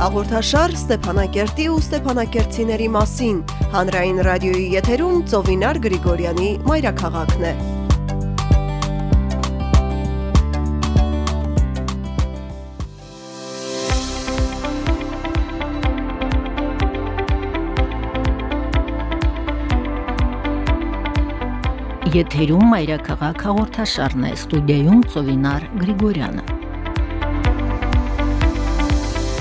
Հաղորդաշար Ստեփանակերտի ու Ստեփանակերտցիների մասին հանրային ռադիոյի եթերում Ծովինար Գրիգորյանի մայրաքաղաքն է։ Եթերում մայրաքաղաք հաղորդաշարն է ստուդիայում Ծովինար Գրիգորյանը։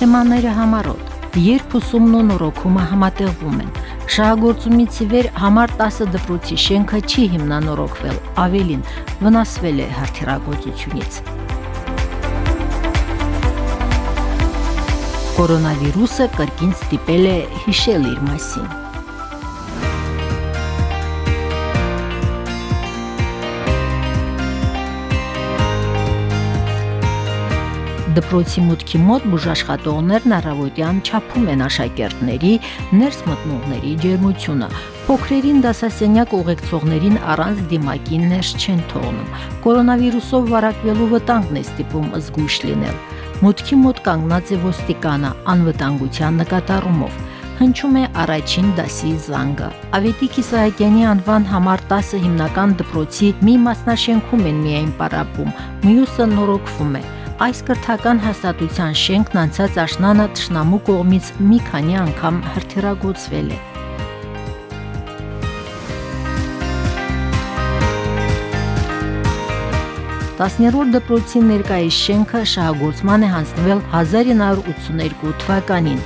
Թեմաները համառոտ Երբ ուսումն ու նորոգումը համատեղվում են Շահագործումից ի վեր համար 10 դպրոցի շենքը չի հիմնանորոգվել, ավելին վնասվել է հրթիռագործությունից։ Կորոնավիրուսը կրկին ստիպել է հիշել իր մասին։ Դպրոցի մուտքի մոտ բուժաշխատողներն առավոտյան չափում են աշակերտների, ներս մտնողների ջերմությունը։ Փոքրերին դասասենյակ ուղեկցողներին առանց դիմակի ներս չեն թողնում։ Կորոնավիրուսով վարակվելու վտանգն է ստիպում զգույշ լինել։ Մուտքի մոտ կանգնած է ոստիկանը անվտանգության նկատառումով հնչում է առաջին դասի զանգը։ Ավետիք Իսահակյանի անվան համար 10 հիմնական դպրոցի մի մասնաշենքում են միայն պարապում, մյուսը նորոգվում է։ Այս կրթական հաստատության շենքն անցած աշնանը Տշնամու կողմից մի քանի անգամ հրթիռագործվել է։ 10-րդ դպրոցի ներկայիս շենքը շահագործման է հանձնվել 1982 թվականին։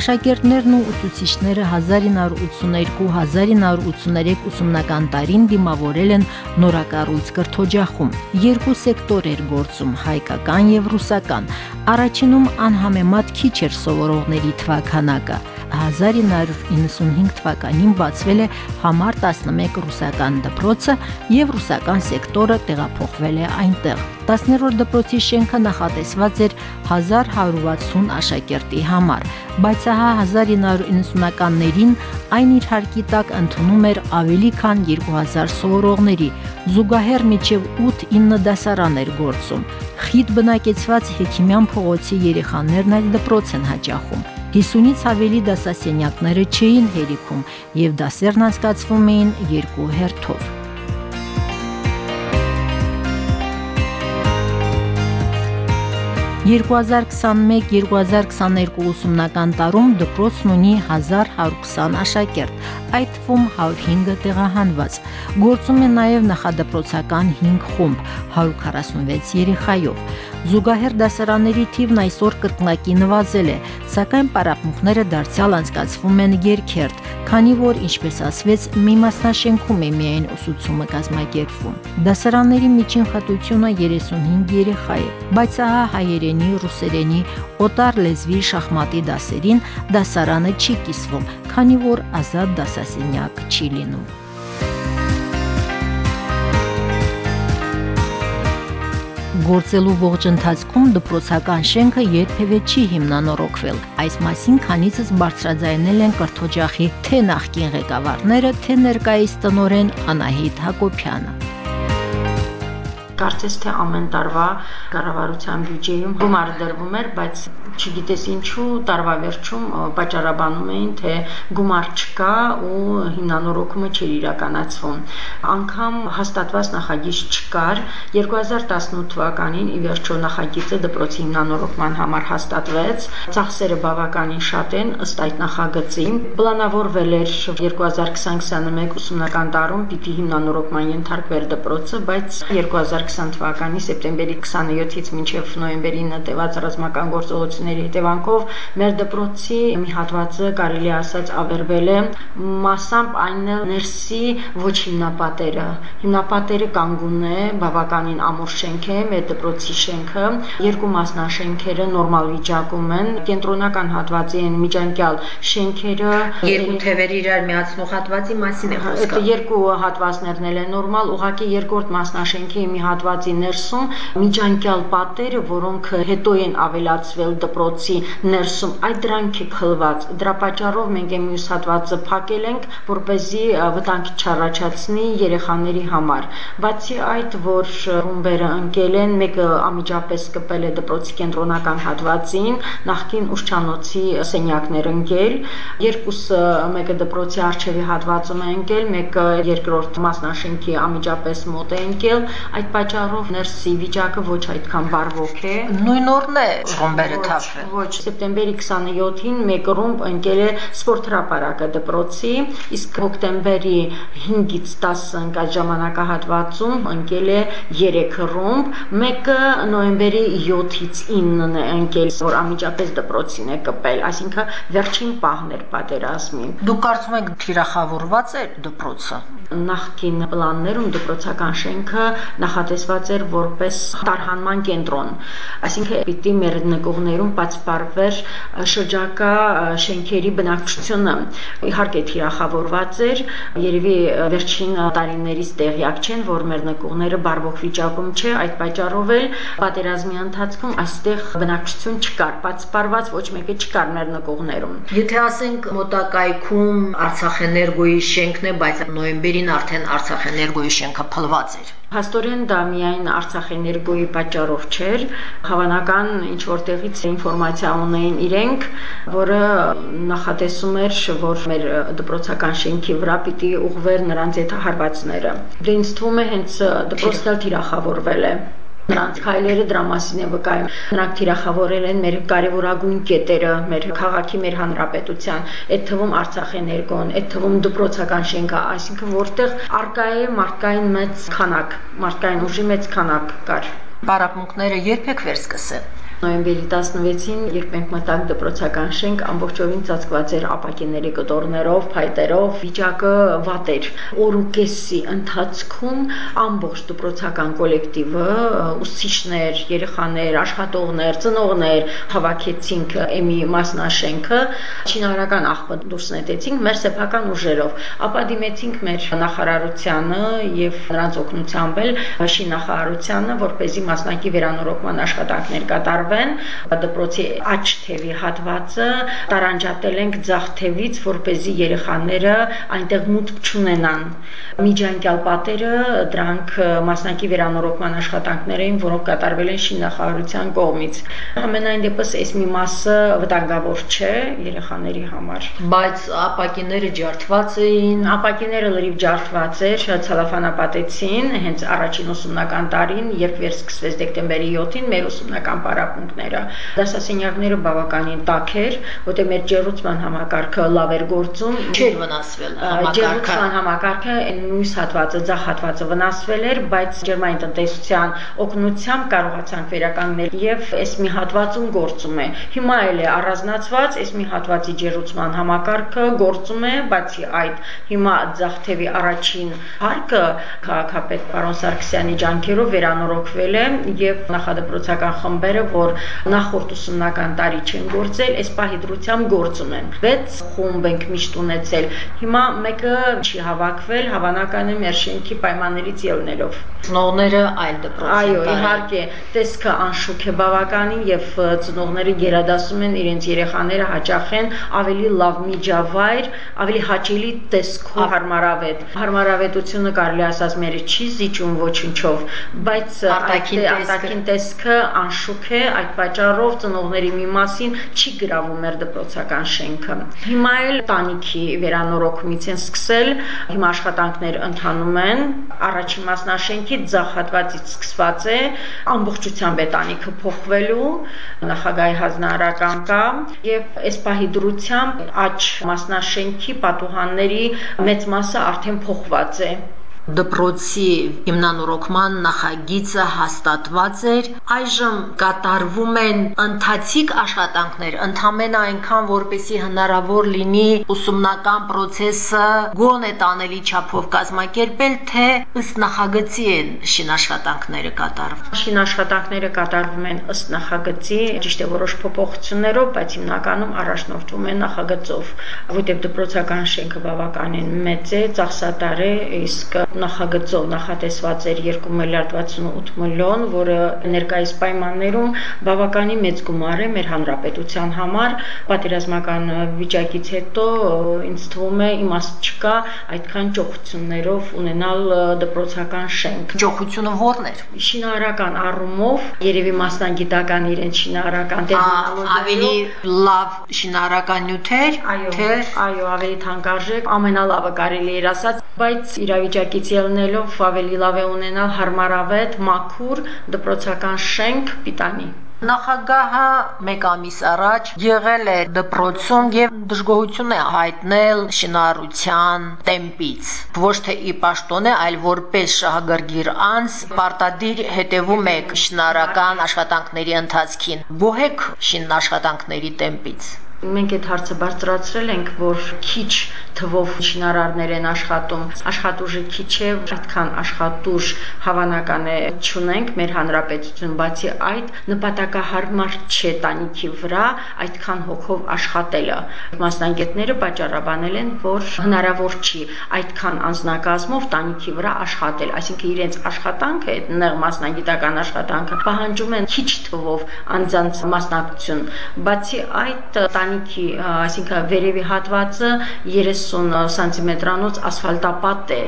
Աշակերտներն ու ուսուցիչները 1982-1983 ուսումնական տարին դիմավորել են նորակառույց կրթօջախում։ Երկու սեկտոր էր գործում՝ հայկական եւ ռուսական։ Առաջինում անհամեմատ քիչ էր սովորողների թվականակը։ 1995 թվականին բացվել է համար 11 ռուսական դպրոցը եւ ռուսական սեկտորը տեղափոխվել է այնտեղ։ 10-րդ դպրոցի շենքը նախատեսված էր 1160 աշակերտի համար, բայց ահա 1990-ականներին այն իր հարկի տակ ընդունում էր ավելի քան 2000 սովորողների, զուգահեռ միջև 8-9 դասարան էր գործում։ Խիտ բնակեցված Հեքիմյան փողոցի երեխաներն այդ դպրոց են հաճախում։ 50-ից ավելի դասասենյակները չէին հերիքում եւ դասերն անցկացվում էին երկու հերթով։ «2021-2022 ուսումնական տարում դպրոցն ունի 1120 աշակերտ, այդ թվում 105-ը տեղահանված։ Գործում է նաև նախադպրոցական 5 խումբ 146 երեխայով։ Զուգահեռ դասարանների թիվն այսօր կրկնակի նվազել է, սակայն պարապմունքները դարձյալ անցկացվում են երկերտ, քանի որ, ինչպես ասվեց, մի մասնաշենքում է միայն ուսուցումը կազմակերպվում։ Դասարանների միջին խտությունը 35 երեխա է, բայց ահա հայերենի, ռուսերենի, օտար լեզվի շախմատի դասերին դասարանը չի կիսվում, քանի որ ազատ դասասենյակ չի լինում։ Գործելու ողջ ընթացքում դպրոցական շենքը երբևէ չի հիմնանորոգվել։ Այս մասին քանիցս բարձրաձայնել են կրթօջախի թե նախկին ղեկավարները, թե ներկայիս տնորեն Անահիտ Հակոբյանը կարծես թե ամեն տարվա կառավարության բյուջեում գումար դրվում էր, բայց չգիտես ինչու տարվա վերջում պատճառաբանում էին, թե գումար չկա ու հիմնանորոգումը չէր իրականացվում։ Անկամ հաստատված նախագիծ չկար 2018 թվականին ի վերջո նախագիծը դպրոցի հիմնանորոգման համար հաստատվեց։ Ծախսերը բավականին շատ են ըստ այդ նախագծի։ Պլանավորվել էր 2020-21 ուսումնական տարում պիտի հիմնանորոգման ենթարկվեր դպրոցը, բայց 2020 թվականի սեպտեմբերի 27-ից մինչև նոյեմբերի 9 տևած ռազմական գործողությունների հետևանքով մեր դպրոցի մի հատվածը կարելի ասած ավերվել է. Մասամբ այն ներսի ոչ հիմնապատերը։ Հիմնապատերը կանգուն է, բավականին ամուր շենք է, մեր դպրոցի շենքը, երկու մասնաշենքերը նորմալ վիճակում են, կենտրոնական հատվածի են միջանկյալ շենքերը երկու թևերի իրար միացնող հատվածի մասին է խոսքը։ Երկու հատվածներն էլ են նորմալ, ուղղակի երկրորդ մասնաշենքի մի հատվածի ներսում միջանկյալ պատերը, որոնք հետո են ավելացվել դպրոցի ներսում, այդ դրանք է խլված։ Դրա պատճառով մենք այն մյուս հատվածը փակել ենք, որ เป զի վտանգ չառաջացնի երեխաների համար։ Բացի այդ, որ ռումբերը ընկել են, մեկը անմիջապես կպել է դպրոցի կենտրոնական հատվածին, նախքին ուշչանոցի սենյակներ ընկել, երկուսը մեկը դպրոցի արչեւի հատվածում է ընկել, մեկը երկրորդ մասնաշենքի անմիջապես մոտ է ընկել, այդ պատճառով ներսի վիճակը ոչ այդքան բարվոք է։ Նույն օրն է ռումբերը թափվել։ Ոչ, սեպտեմբերի 27-ին մեկ ռումբ ընկել է սպորտ հրապարակը դպրոցի, իսկ հոկտեմբերի 5-ից 10 ընկած ժամանակահատվածում ընկել է 3 ռումբ, մեկը նոյեմբերի 7-ից 9-ն է ընկել, որ անմիջապես դպրոցին է կպել, այսինքն վերջին պահն էր պատերազմի։ Դուք կարծում եք թիրախավորված է դպրոցը նախկին պլաններում դպրոցական շենքը նախատեսված էր որպես տարհանման կենտրոն այսինքն պիտի մեր նկողներում բացպարվեր շրջակա շենքերի բնակչությունը իհարկե թիրախավորված էր երևի վերջին տարիներից տեղյակ չեն որ մեր նկողները բարվոք վիճակում չէ այդ պատճառով էլ պատերազմի ընթացքում այստեղ բնակչություն չկար բացպարված ոչ մեկը չկար մեր նկողներում եթե ասենք մոտակայքում Արցախ էներգոյի շենքն է բայց նոյեմբերի տարին արդեն Արցախ էներգոյի շենքը փլված էր։ Փաստորեն դա միայն Արցախ էներգոյի պատճառով չէր, հավանական ինչ որտեղից ինֆորմացիա ունեին իրենք, որը նախատեսում էր, որ մեր դպրոցական շենքի վրա պիտի ուղղվեր նրանց այդ հարվածները։ Դե ինձ թվում է հենց դպրոցը թիրախավորվել է Նրանց քայլերը դրա մասին է վկայում։ Նրանք թիրախավորել են մեր կարևորագույն կետերը, մեր քաղաքի, մեր հանրապետության, այդ թվում Արցախ էներգոն, այդ թվում դպրոցական շենքը, այսինքն որտեղ արկա է մարդկային մեծ քանակ, մարդկային ուժի մեծ քանակ կար։ Պարապմունքները երբեք վերսկսեն նոյեմբերի 16-ին, երբ մենք մտանք դպրոցական շենք, ամբողջովին ծածկված էր ապակիների կտորներով, փայտերով, վիճակը վատ էր։ Օր ու կեսի ընթացքում ամբողջ դպրոցական կոլեկտիվը, ուսուցիչներ, երեխաներ, աշխատողներ, ծնողներ հավաքեցինք էմի մասնաշենքը, շինարարական աղբը դուրս նետեցինք մեր սեփական ուժերով, ապա դիմեցինք մեր նախարարությանը եւ նրանց օգնությամբ էլ շինախարարությանը, որ เป զի մասնակի վերանորոգման աշխատանքներ կատարվեն կատարվեն դպրոցի աճ թևի հատվածը տարանջատել ենք ձախ թևից, որ เป զի երեխաները այնտեղ մուտք չունենան։ Միջանկյալ պատերը դրանք մասնակի վերանորոգման աշխատանքներ էին, որոնք կատարվել են շինախարարության կողմից։ Ամենայն դեպս այս մի մասը վտանգավոր չէ երեխաների համար։ Բայց ապակիները ջարդված էին, ապակիները լրիվ ջարդված էր, ցալաֆանապատեցին հենց առաջին ուսումնական տարին, երբ վերսկսվեց դեկտեմբերի 7-ին մեր ուսումնական պարապ իրավունքները։ Դասասենյակները բավականին տաք էր, որտեղ մեր ջերուցման համակարգը լավ էր գործում, չէր վնասվել համակարգը։ Ջերուցման համակարգը մյուս հատվածը, ցախ հատվածը վնասվել էր, բայց ջերմային տնտեսության օգնությամբ կարողացանք վերականգնել եւ այս մի հատվածում գործում է։ Հիմա էլ է առանձնացված այս մի հատվածի ջերուցման համակարգը գործում է, բացի այդ հիմա ցախթեվի առաջին հարկը քաղաքապետ պարոն Սարգսյանի ջանքերով վերանորոգվել է եւ նախադպրոցական խմբերը, որ որ նախորդ ուսումնական տարի չեն գործել, այս պահի դրությամբ գործում են։ 6 խումբ ենք միշտ ունեցել։ Հիմա մեկը չի հավաքվել, հավանական է մեր շենքի պայմաններից ելնելով։ Ծնողները այլ դպրոց։ Այո, իհարկե, տեսքը անշուք է բավականին եւ ծնողները գերադասում են իրենց երեխաները հաճախեն ավելի լավ միջավայր, ավելի հաճելի տեսքով հարմարավետ։ Հարմարավետությունը կարելի ասած մերը չի զիջում ոչինչով, բայց արտաքին տեսքը անշուք է, այդ պատճառով ծնողների մի մասին չի գրավում մեր դպրոցական շենքը։ Հիմա էլ տանիքի վերանորոգումից են սկսել, հիմա աշխատանքներ ընթանում են։ Առաջին մասնաշենքի ձախ հատվածից սկսված է ամբողջությամբ է տանիքը փոխվելու, նախագահի հանրարական կա եւ այս պահի դրությամբ աճ մասնաշենքի պատուհանների մեծ մասը արդեն փոխված է դպրոցի հիմնանորոգման նախագիծը հաստատված էր այժմ կատարվում են ընթացիկ աշխատանքներ ընդամենը այնքան որպեսի հնարավոր լինի ուսումնական process-ը գոնե տանելի չափով կազմակերպել թե ըստ նախագծի են շինաշխատանքները կատարվում շինաշխատանքները կատարվում են ըստ նախագծի ճիշտ է որոշ փոփոխություններով բայց հիմնականում առաջնորդվում են նախագծով որտեղ դպրոցական շենքը բավականին մեծ է ծախսատար է իսկ նախագծով նախատեսված էր 2 միլիարդ 68 միլիոն, որը ներկայիս պայմաններում բավականին մեծ գումար է մեր հանրապետության համար։ Պատերազմական վիճակից հետո ինձ թվում է իմաստ չկա այդքան ճոխություններով ունենալ դպրոցական շենք։ Ճոխությունը ո՞րն էր։ Շինարարական առումով երևի մասնագիտական իրեն շինարարական տեխնոլոգիա ավելի լավ շինարարական նյութեր, թե այո, ավելի թանկարժեք, ամենալավը կարելի էր ասած, բայց իրավիճակից ելնելով ավելի լավ է ունենալ հարմարավետ, մաքուր դպրոցական շենք պիտանի։ Նախագահը մեկ ամիս առաջ եղել է դպրոցում եւ դժգոհություն է հայտնել շինարարության տեմպից։ Ոչ թե ի պաշտոնե, այլ որպես շահագրգիռ անձ պարտադիր հետևում եք շինարարական աշխատանքների ընթացքին։ Գոհ եք շին աշխատանքների տեմպից։ Մենք այդ հարցը բարձրացրել ենք, որ քիչ թվով շինարարներ են աշխատում, աշխատուժը քիչ է, այդքան աշխատուժ հավանական է ճունենք մեր հանրապետություն, բացի այդ նպատակահարմար չէ տանիքի վրա այդքան հոգով աշխատելը։ Մասնագետները պատճառաբանել են, որ հնարավոր չի այդքան անձնակազմով տանիքի վրա աշխատել, այսինքն իրենց աշխատանքը, այդ նեղ մասնագիտական աշխատանքը պահանջում են քիչ թվով անձանց մասնակցություն։ Բացի այդ տան տանիքի, այսինքն վերևի հատվածը 30 սանտիմետրանոց ասֆալտապատ է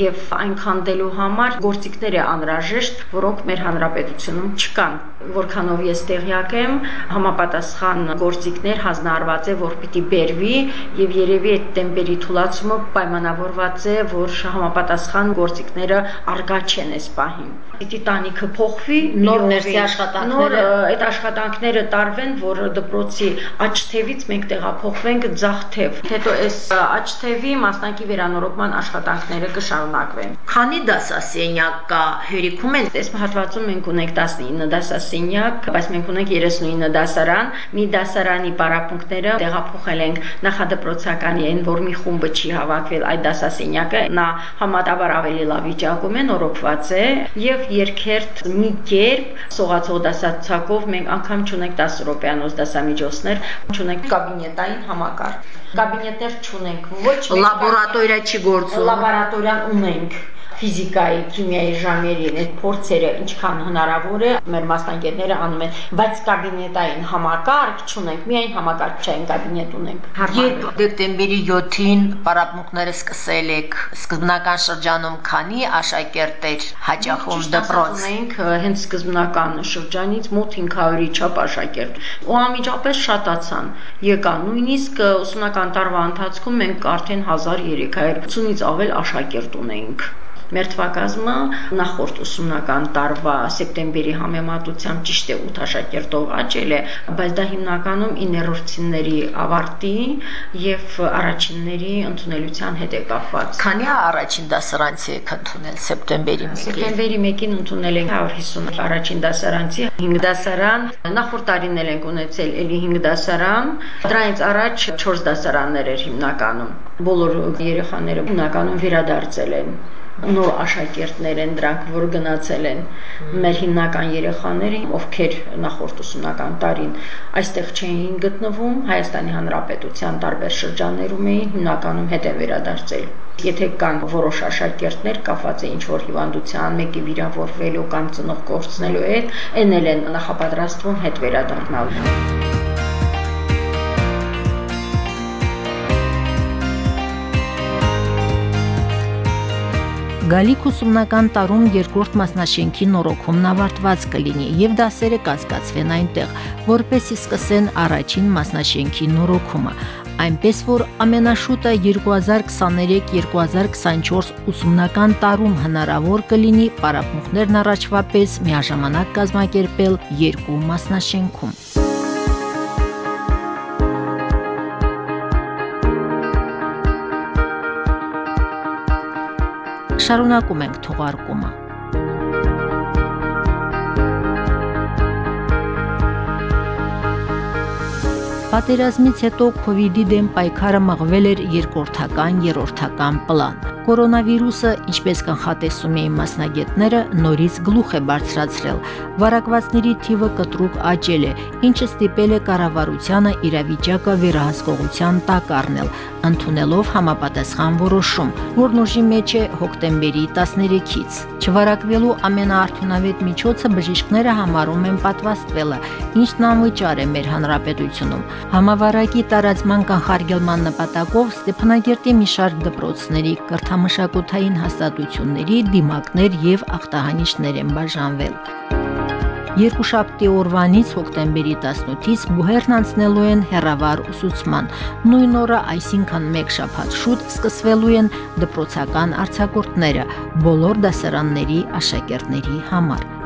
եւ այն քանդելու համար գործիքներ է անհրաժեշտ, որոնք մեր հանրապետությունում չկան։ Որքանով ես տեղյակ եմ, համապատասխան գործիքներ հանձնարարված է, որ պիտի բերվի եւ երևի այդ տեմպերի թուլացումը պայմանավորված է, որ համապատասխան գործիքները արկա չեն այս պահին։ Պիտի տանիքը փոխվի, նոր ներսի աշխատանքները, նոր այդ աշխատանքները տարվեն, որ դպրոցի աճ թևի թևից մենք տեղափոխվենք ձախ թև։ Հետո այս աճ թևի մասնակի վերանորոգման աշխատանքները կշարունակվեն։ Քանի դասասենյակ կա հերիքում են։ Այս հատվածում մենք ունենք 19 դասասենյակ, բայց մենք ունենք 39 դասարան։ Մի դասարանի պարապմունքները տեղափոխել ենք նախադպրոցական այն, որ մի խումբը չի հավաքվել այդ դասասենյակը, նա համատաբար ավելի լավ վիճակում է, նորոգված է եւ երկերտ մի կերպ սողացող դասացակով մենք անգամ չունենք 10 րոպեանոց դասամիջոցներ, չունենք կաբինետային համակարգ։ Կաբինետներ չունենք, ոչ լաբորատորիա չի գործում։ Լաբորատորիան ունենք ֆիզիկայի, քիմիայի ժամերին այդ փորձերը ինչքան հնարավոր է մեր մասնագետները անում են, բայց կաբինետային համակարգ չունենք, միայն համակարգչային կաբինետ ունենք։ Երբ դեկտեմբերի 7-ին պարապմունքները սկսել եք, սկզբնական շրջանում քանի աշակերտեր հաճախում դպրոց։ Ունենք հենց սկզբնական շրջանից մոտ 500-ի չափ աշակերտ։ Ու անմիջապես շատացան։ Եկան նույնիսկ ուսումնական տարվա ընթացքում մենք արդեն 1380-ից ավել աշակերտ ունեինք։ Մեր թվակազմը նախորդ ուսումնական տարվա սեպտեմբերի համեմատությամբ ճիշտ է 8 աշակերտով աճել է, բայց դա հիմնականում 9-րդցիների ավարտի եւ առաջինների ընդունելության հետ է կապված։ Քանի առաջին դասարանցի եք ընդունել սեպտեմբերի 1-ին։ Սեպտեմբերի 1-ին ընդունել ենք 150 առաջին դասարանցի 5 դասարան, նախորդ տարին էլ ենք ունեցել էլի 5 դասարան, դրանից առաջ 4 դասարաններ էր հիմնականում։ Բոլոր երեխաները հիմնականում վերադարձել են նոր աշակերտներ են դրանք, որ գնացել են մեր հիմնական երեխաները, ովքեր նախորդ ուսումնական տարին այստեղ չէին գտնվում, Հայաստանի Հանրապետության տարբեր շրջաններում էին, հիմնականում հետ են վերադարձել։ Եթե կան որոշ աշակերտներ կապված է ինչ որ հիվանդության, մեկի վիրավորվելու կամ ծնող կորցնելու հետ, այն էլ են նախապատրաստվում հետ վերադառնալու։ Գալիք ուսումնական տարում երկրորդ մասնաշենքի նորոգումն ավարտված կլինի եւ դասերը կասկածվեն այնտեղ, որպեսի սկսեն առաջին մասնաշենքի նորոգումը այնպես որ ամենաշուտը 2023-2024 ուսումնական տարում հնարավոր կլինի պարապմունքներն առաջվա պես միաժամանակ կազմակերպել երկու մասնաշենքում։ շարունակում ենք թողարկումը։ Պատերազմից հետո կ ូវ իդի դեմ պայքարը մղվել էր երկրորդական, երրորդական պլան։ Կորոնավիրուսը, ինչպես կանխատեսում էին մասնագետները, նորից գլուխ է բարձրացրել։ Վարակվածների թիվը կտրուկ աճել է, ինչը ստիպել է կառավարությանը իրավիճակը վերահսկողության տակ առնել, ընդունելով համապատասխան որոշում, որն ուժի մեջ է հոկտեմբերի 13-ից։ Չվարակվելու ամենաարդյունավետ միջոցը բժիշկները համարում են պատվաստվելը, ինչն անվճար է մեր հանրապետությունում։ Համավարակի տարածման կանխարգելման նպատակով Ստեփանագերտի մի շարք դպրոցների կրթամշակութային հաստատությունների դիմակներ եւ ախտահանիչներ են բաժանվել։ Երկուշաբթի օրվանից հոկտեմբերի 18-ից բուհերն անցնելու են հերավար ուսուցման։ Նույն օրը, այսինքն 1 շաբաթ շուտ սկսվելու են դպրոցական արձակուրդները բոլոր դասարանների աշակերտների համար։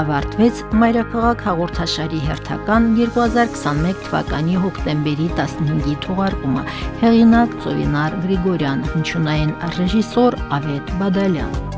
ավարտվեց Մայրաքաղաք հաղորդաշարի հերթական 2021 թվականի հոկտեմբերի 15-ի թողարկումը։ Հեղինակ Ծովինար Գրիգորյան, հնչյունային ռեժիսոր Ավետ Բադալյան։